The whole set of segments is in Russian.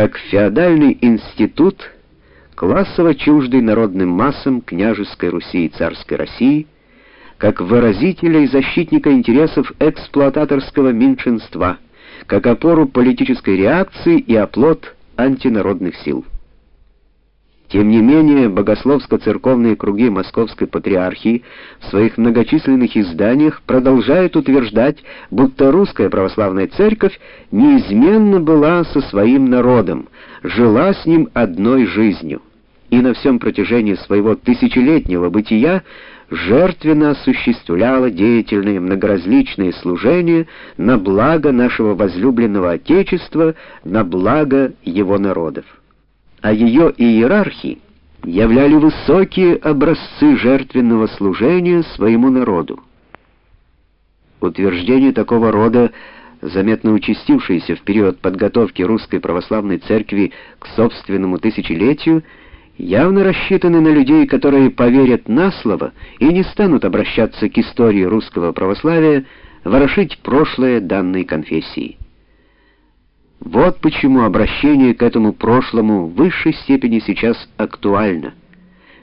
как феодальный институт, классово чуждый народным массам княжеской Руси и царской России, как выразителя и защитника интересов эксплуататорского меньшинства, как опору политической реакции и оплот антинародных сил. Тем не менее, богословско-церковные круги Московской Патриархии в своих многочисленных изданиях продолжают утверждать, будто русская православная церковь неизменно была со своим народом, жила с ним одной жизнью, и на всем протяжении своего тысячелетнего бытия жертвенно осуществляла деятельные многоразличные служения на благо нашего возлюбленного Отечества, на благо его народов а ее иерархи являли высокие образцы жертвенного служения своему народу. Утверждение такого рода, заметно участившееся в период подготовки русской православной церкви к собственному тысячелетию, явно рассчитаны на людей, которые поверят на слово и не станут обращаться к истории русского православия, ворошить прошлое данной конфессии. Вот почему обращение к этому прошлому в высшей степени сейчас актуально.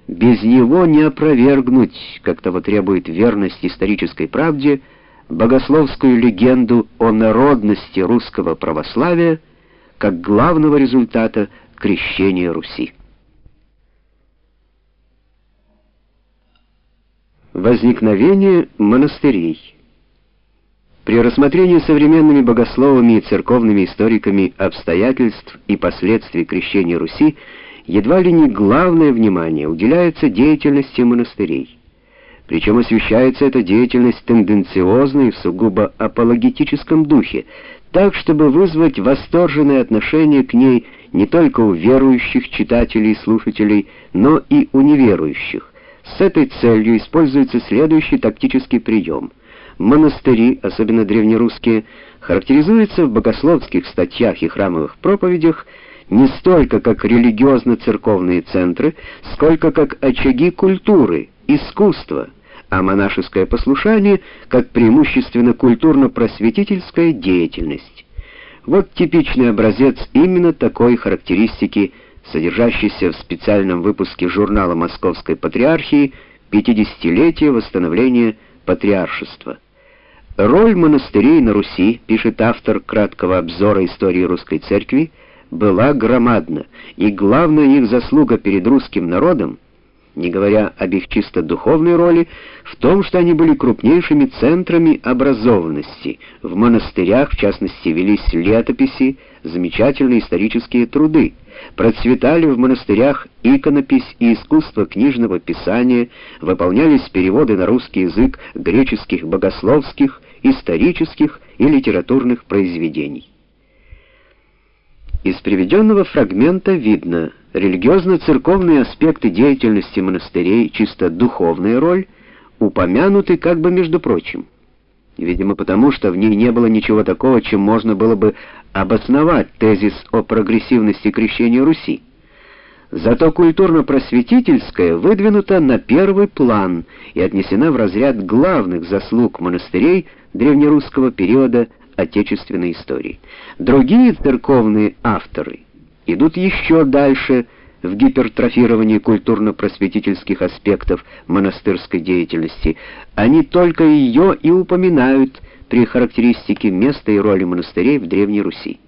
Без него не опровергнуть, как того требует верность исторической правде, богословскую легенду о народности русского православия как главного результата крещения Руси. Возникновение монастырей при рассмотрении современными богословами и церковными историками обстоятельств и последствий крещения Руси едва ли не главное внимание уделяется деятельности монастырей. Причем освещается эта деятельность тенденциозно и в сугубо апологетическом духе, так, чтобы вызвать восторженное отношение к ней не только у верующих читателей и слушателей, но и у неверующих. С этой целью используется следующий тактический прием — монастыри, особенно древнерусские, характеризуются в богословских статьях и храмовых проповедях не столько как религиозно-церковные центры, сколько как очаги культуры, искусства, а монашеское послушание как преимущественно культурно-просветительская деятельность. Вот типичный образец именно такой характеристики, содержащийся в специальном выпуске журнала Московской Патриархии «50-летие восстановления патриаршества». Роль монастырей на Руси, пишет автор краткого обзора истории русской церкви, была громадна, и главная их заслуга перед русским народом, не говоря об их чисто духовной роли, в том, что они были крупнейшими центрами образованности. В монастырях, в частности, велись летописи, замечательные исторические труды. Процветали в монастырях иконопись и искусство книжного писания, выполнялись переводы на русский язык греческих богословских исторических и литературных произведений. Из приведенного фрагмента видно, религиозно-церковные аспекты деятельности монастырей, чисто духовная роль, упомянуты как бы между прочим. Видимо, потому что в ней не было ничего такого, чем можно было бы обосновать тезис о прогрессивности крещения Руси. Зато культурно-просветительская выдвинута на первый план и отнесена в разряд главных заслуг монастырей древнерусского периода отечественной истории. Другие церковные авторы идут еще дальше в гипертрофировании культурно-просветительских аспектов монастырской деятельности. Они только ее и упоминают при характеристике места и роли монастырей в Древней Руси.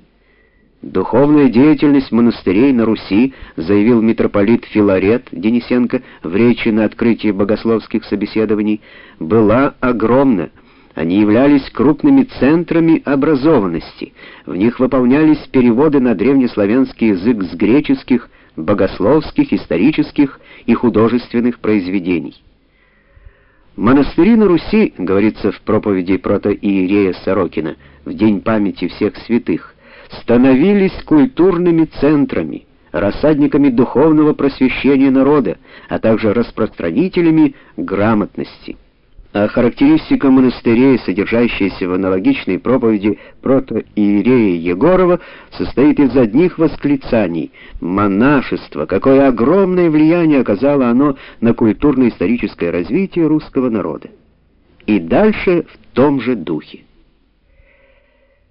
Духовная деятельность монастырей на Руси, заявил митрополит Филарет Денисенко в речи на открытии богословских собеседований, была огромна. Они являлись крупными центрами образованности. В них выполнялись переводы на древнеславянский язык с греческих, богословских, исторических и художественных произведений. Монастыри на Руси, говорится в проповеди протоиерея Сорокина, в день памяти всех святых, становились культурными центрами, рассадниками духовного просвещения народа, а также распространителями грамотности. А характеристика монастырей, содержащаяся в аналогичной проповеди протоиерея Егорова, состоит из одних восклицаний: монашество, какое огромное влияние оказало оно на культурно-историческое развитие русского народа. И дальше в том же духе.